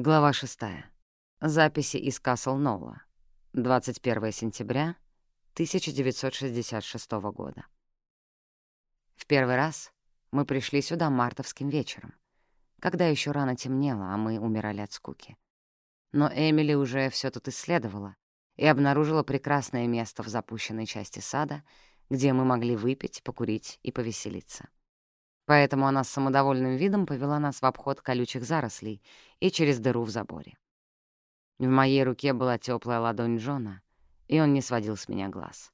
Глава 6. Записи из Касл Ноула. 21 сентября 1966 года. В первый раз мы пришли сюда мартовским вечером, когда еще рано темнело, а мы умирали от скуки. Но Эмили уже все тут исследовала и обнаружила прекрасное место в запущенной части сада, где мы могли выпить, покурить и повеселиться. Поэтому она с самодовольным видом повела нас в обход колючих зарослей и через дыру в заборе. В моей руке была теплая ладонь Джона, и он не сводил с меня глаз.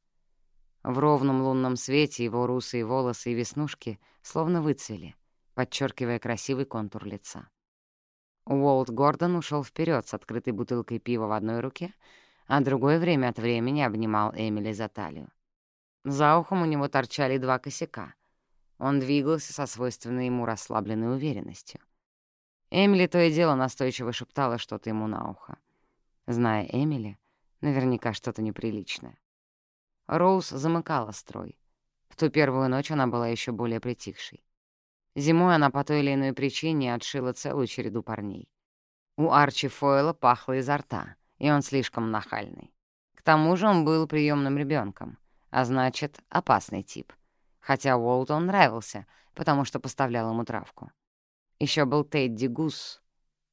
В ровном лунном свете его русые волосы и веснушки словно выцвели, подчеркивая красивый контур лица. Уолт Гордон ушел вперед с открытой бутылкой пива в одной руке, а другое время от времени обнимал Эмили за талию. За ухом у него торчали два косяка — он двигался со свойственной ему расслабленной уверенностью. Эмили то и дело настойчиво шептала что-то ему на ухо. Зная Эмили, наверняка что-то неприличное. Роуз замыкала строй. В ту первую ночь она была еще более притихшей. Зимой она по той или иной причине отшила целую череду парней. У Арчи Фойла пахло изо рта, и он слишком нахальный. К тому же он был приемным ребенком, а значит, опасный тип — хотя Уолтон нравился, потому что поставлял ему травку. Еще был Тедди Гус,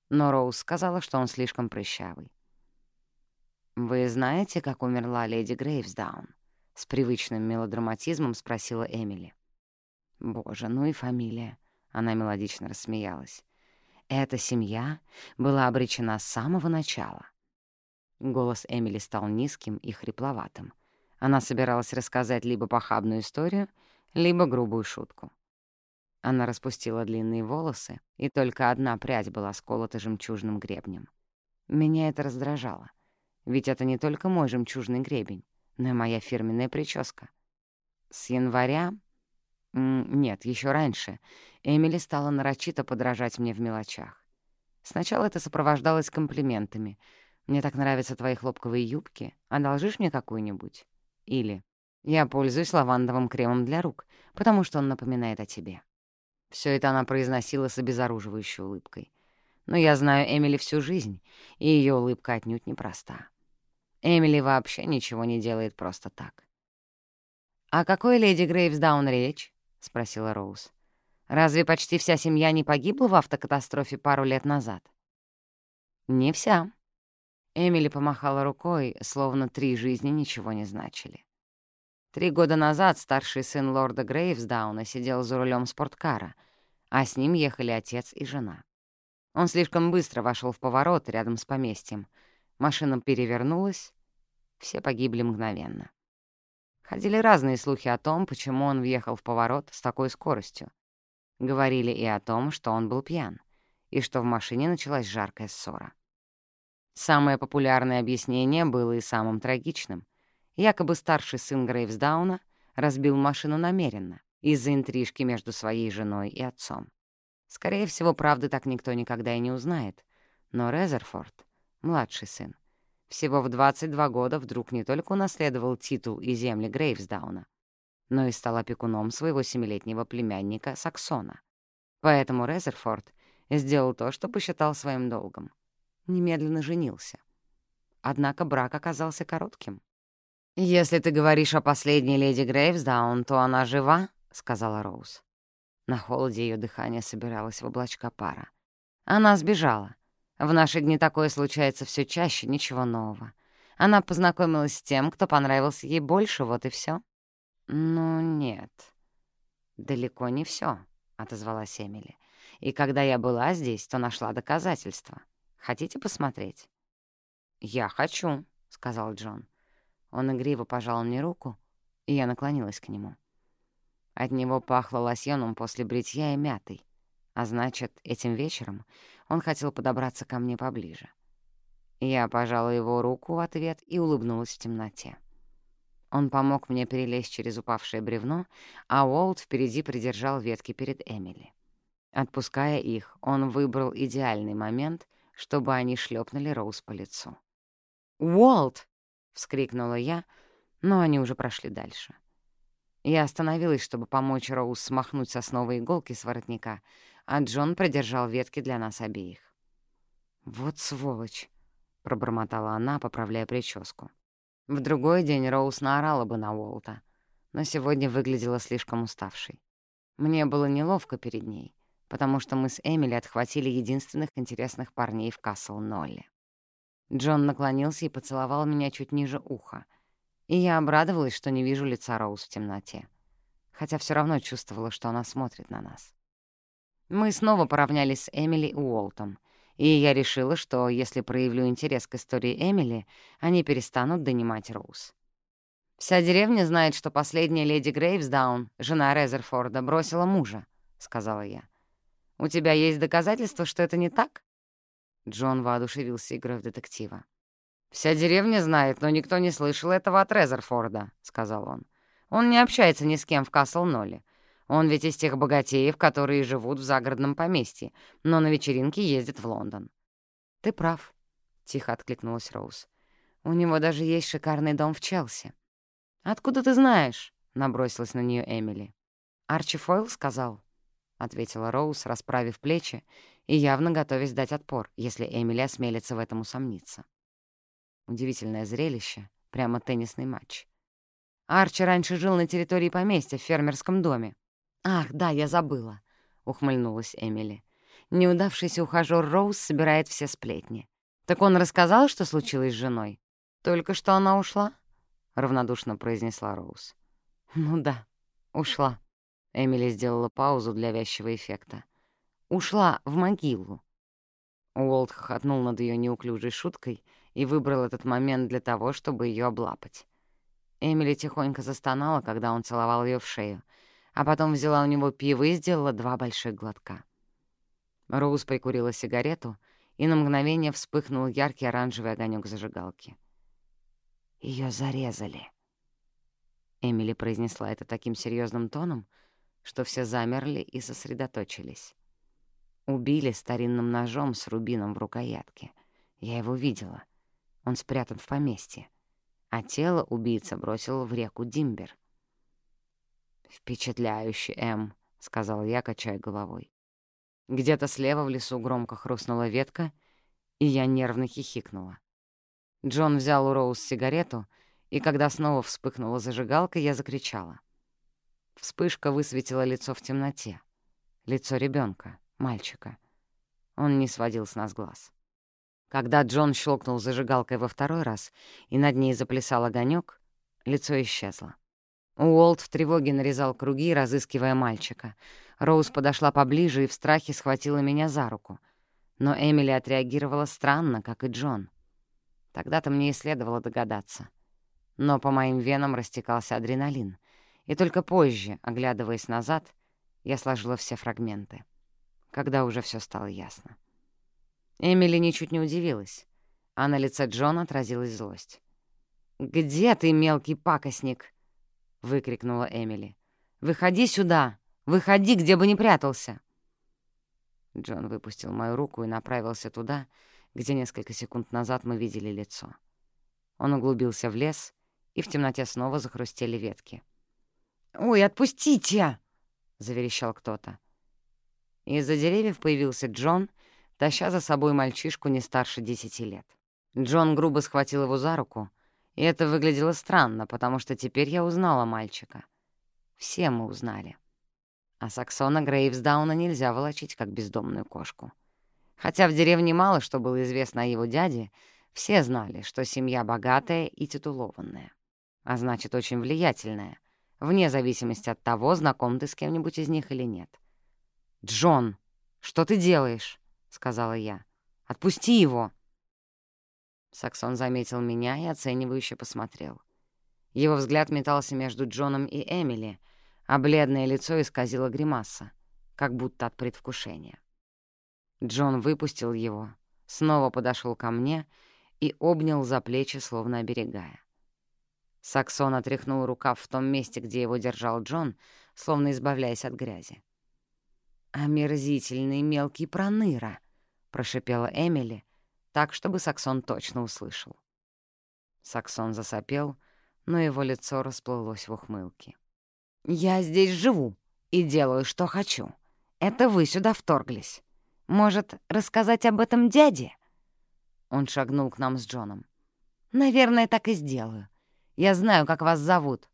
но Роуз сказала, что он слишком прыщавый. «Вы знаете, как умерла леди Грейвсдаун?» — с привычным мелодраматизмом спросила Эмили. «Боже, ну и фамилия!» — она мелодично рассмеялась. «Эта семья была обречена с самого начала». Голос Эмили стал низким и хрипловатым. Она собиралась рассказать либо похабную историю, либо грубую шутку. Она распустила длинные волосы, и только одна прядь была сколота жемчужным гребнем. Меня это раздражало, ведь это не только мой жемчужный гребень, но и моя фирменная прическа. С января... Нет, еще раньше Эмили стала нарочито подражать мне в мелочах. Сначала это сопровождалось комплиментами. «Мне так нравятся твои хлопковые юбки. Одолжишь мне какую-нибудь?» Или я пользуюсь лавандовым кремом для рук, потому что он напоминает о тебе». Все это она произносила с обезоруживающей улыбкой. Но я знаю Эмили всю жизнь, и ее улыбка отнюдь непроста. Эмили вообще ничего не делает просто так. «О какой леди Грейвсдаун речь?» — спросила Роуз. «Разве почти вся семья не погибла в автокатастрофе пару лет назад?» «Не вся». Эмили помахала рукой, словно три жизни ничего не значили. Три года назад старший сын лорда Грейвсдауна сидел за рулем спорткара, а с ним ехали отец и жена. Он слишком быстро вошел в поворот рядом с поместьем. Машина перевернулась, все погибли мгновенно. Ходили разные слухи о том, почему он въехал в поворот с такой скоростью. Говорили и о том, что он был пьян, и что в машине началась жаркая ссора. Самое популярное объяснение было и самым трагичным. Якобы старший сын Грейвсдауна разбил машину намеренно, из-за интрижки между своей женой и отцом. Скорее всего, правды так никто никогда и не узнает. Но Резерфорд, младший сын, всего в 22 года вдруг не только унаследовал титул и земли Грейвсдауна, но и стал опекуном своего семилетнего племянника Саксона. Поэтому Резерфорд сделал то, что посчитал своим долгом. Немедленно женился. Однако брак оказался коротким. «Если ты говоришь о последней леди Грейвсдаун, то она жива?» — сказала Роуз. На холоде ее дыхание собиралось в облачка пара. Она сбежала. В наши дни такое случается все чаще, ничего нового. Она познакомилась с тем, кто понравился ей больше, вот и все. «Ну, нет. Далеко не все, отозвалась Эмили. «И когда я была здесь, то нашла доказательства. Хотите посмотреть?» «Я хочу», — сказал Джон. Он игриво пожал мне руку, и я наклонилась к нему. От него пахло лосьоном после бритья и мятой, а значит, этим вечером он хотел подобраться ко мне поближе. Я пожала его руку в ответ и улыбнулась в темноте. Он помог мне перелезть через упавшее бревно, а Уолт впереди придержал ветки перед Эмили. Отпуская их, он выбрал идеальный момент, чтобы они шлепнули Роуз по лицу. «Уолт!» — вскрикнула я, но они уже прошли дальше. Я остановилась, чтобы помочь Роуз смахнуть сосновые иголки с воротника, а Джон придержал ветки для нас обеих. «Вот сволочь!» — пробормотала она, поправляя прическу. В другой день Роуз наорала бы на Уолта, но сегодня выглядела слишком уставшей. Мне было неловко перед ней, потому что мы с Эмили отхватили единственных интересных парней в Касл-Нолле. Джон наклонился и поцеловал меня чуть ниже уха, и я обрадовалась, что не вижу лица Роуз в темноте, хотя все равно чувствовала, что она смотрит на нас. Мы снова поравнялись с Эмили и Уолтом, и я решила, что если проявлю интерес к истории Эмили, они перестанут донимать Роуз. «Вся деревня знает, что последняя леди Грейвсдаун, жена Резерфорда, бросила мужа», — сказала я. «У тебя есть доказательства, что это не так?» Джон воодушевился игрой в детектива. «Вся деревня знает, но никто не слышал этого от Резерфорда», — сказал он. «Он не общается ни с кем в Касл-Нолле. Он ведь из тех богатеев, которые живут в загородном поместье, но на вечеринки ездит в Лондон». «Ты прав», — тихо откликнулась Роуз. «У него даже есть шикарный дом в Челси». «Откуда ты знаешь?» — набросилась на нее Эмили. «Арчи Фойл сказал», — ответила Роуз, расправив плечи и явно готовясь дать отпор, если Эмили осмелится в этом усомниться. Удивительное зрелище, прямо теннисный матч. Арчи раньше жил на территории поместья в фермерском доме. «Ах, да, я забыла», — ухмыльнулась Эмили. Неудавшийся ухажёр Роуз собирает все сплетни. «Так он рассказал, что случилось с женой?» «Только что она ушла?» — равнодушно произнесла Роуз. «Ну да, ушла». Эмили сделала паузу для вязчего эффекта. «Ушла в могилу». Уолт хохотнул над ее неуклюжей шуткой и выбрал этот момент для того, чтобы ее облапать. Эмили тихонько застонала, когда он целовал ее в шею, а потом взяла у него пиво и сделала два больших глотка. Роуз прикурила сигарету, и на мгновение вспыхнул яркий оранжевый огонек зажигалки. Ее зарезали. Эмили произнесла это таким серьезным тоном, что все замерли и сосредоточились. Убили старинным ножом с рубином в рукоятке. Я его видела. Он спрятан в поместье. А тело убийца бросил в реку Димбер. «Впечатляюще, Эм», — сказал я, качая головой. Где-то слева в лесу громко хрустнула ветка, и я нервно хихикнула. Джон взял у Роуз сигарету, и когда снова вспыхнула зажигалка, я закричала. Вспышка высветила лицо в темноте. Лицо ребенка, мальчика. Он не сводил с нас глаз. Когда Джон щелкнул зажигалкой во второй раз, и над ней заплясал огонек, лицо исчезло. Уолт в тревоге нарезал круги, разыскивая мальчика. Роуз подошла поближе и в страхе схватила меня за руку. Но Эмили отреагировала странно, как и Джон. Тогда-то мне и следовало догадаться. Но по моим венам растекался адреналин. И только позже, оглядываясь назад, я сложила все фрагменты. Когда уже все стало ясно. Эмили ничуть не удивилась, а на лице Джона отразилась злость. «Где ты, мелкий пакостник?» — выкрикнула Эмили. «Выходи сюда! Выходи, где бы ни прятался!» Джон выпустил мою руку и направился туда, где несколько секунд назад мы видели лицо. Он углубился в лес, и в темноте снова захрустели ветки. «Ой, отпустите!» — заверещал кто-то. Из-за деревьев появился Джон, таща за собой мальчишку не старше десяти лет. Джон грубо схватил его за руку — и это выглядело странно, потому что теперь я узнала мальчика. Все мы узнали. А Саксона Грейвсдауна нельзя волочить, как бездомную кошку. Хотя в деревне мало что было известно о его дяде, все знали, что семья богатая и титулованная. А значит, очень влиятельная, вне зависимости от того, знаком ты с кем-нибудь из них или нет. «Джон, что ты делаешь?» — сказала я. «Отпусти его!» Саксон заметил меня и оценивающе посмотрел. Его взгляд метался между Джоном и Эмили, а бледное лицо исказило гримаса, как будто от предвкушения. Джон выпустил его, снова подошел ко мне и обнял за плечи, словно оберегая. Саксон отряхнул рукав в том месте, где его держал Джон, словно избавляясь от грязи. «Омерзительный мелкий проныра!» — прошипела Эмили, так, чтобы Саксон точно услышал. Саксон засопел, но его лицо расплылось в ухмылке. «Я здесь живу и делаю, что хочу. Это вы сюда вторглись. Может, рассказать об этом дяде?» Он шагнул к нам с Джоном. «Наверное, так и сделаю. Я знаю, как вас зовут».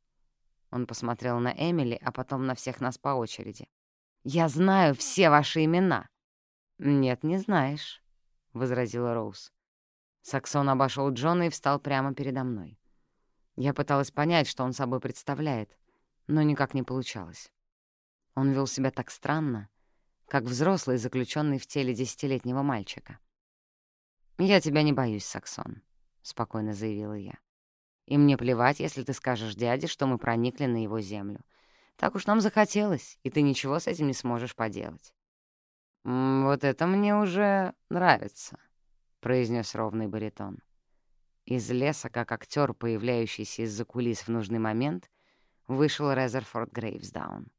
Он посмотрел на Эмили, а потом на всех нас по очереди. «Я знаю все ваши имена». «Нет, не знаешь», — возразила Роуз. Саксон обошел Джона и встал прямо передо мной. Я пыталась понять, что он собой представляет, но никак не получалось. Он вел себя так странно, как взрослый, заключенный в теле десятилетнего мальчика. «Я тебя не боюсь, Саксон», — спокойно заявила я. «И мне плевать, если ты скажешь дяде, что мы проникли на его землю. Так уж нам захотелось, и ты ничего с этим не сможешь поделать». «Вот это мне уже нравится», — произнес ровный баритон. Из леса, как актер, появляющийся из-за кулис в нужный момент, вышел Резерфорд Грейвсдаун.